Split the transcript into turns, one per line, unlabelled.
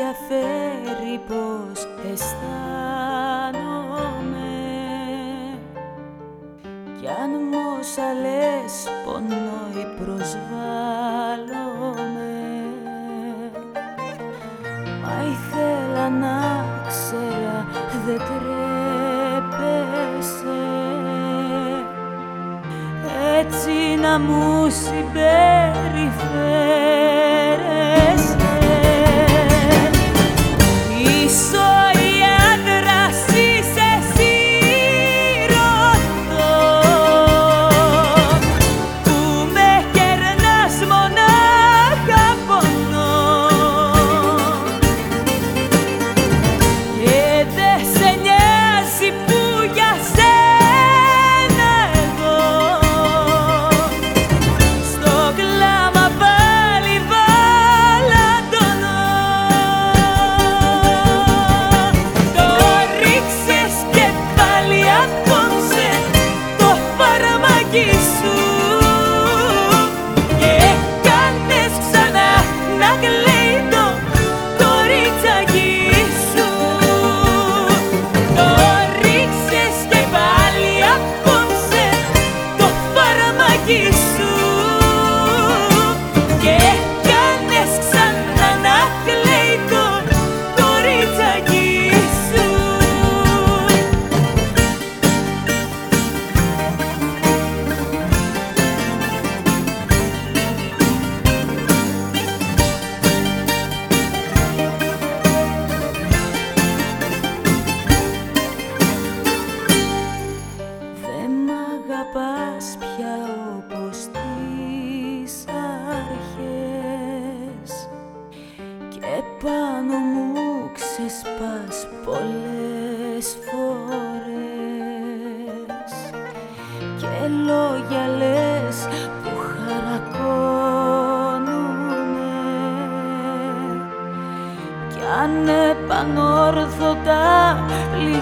ενδιαφέρει πως αισθάνομαι. Κι αν μ' όσα λες πονώ ή προσβάλλομαι. Μα ήθελα να ξέρα δεν τρέπεσαι. Έτσι να μου συμπεριφέρεσαι πολλές φορές. Και λόγια λες που χαρακώνουνε. Κι ανεπανόρθωτα πληγώνουνε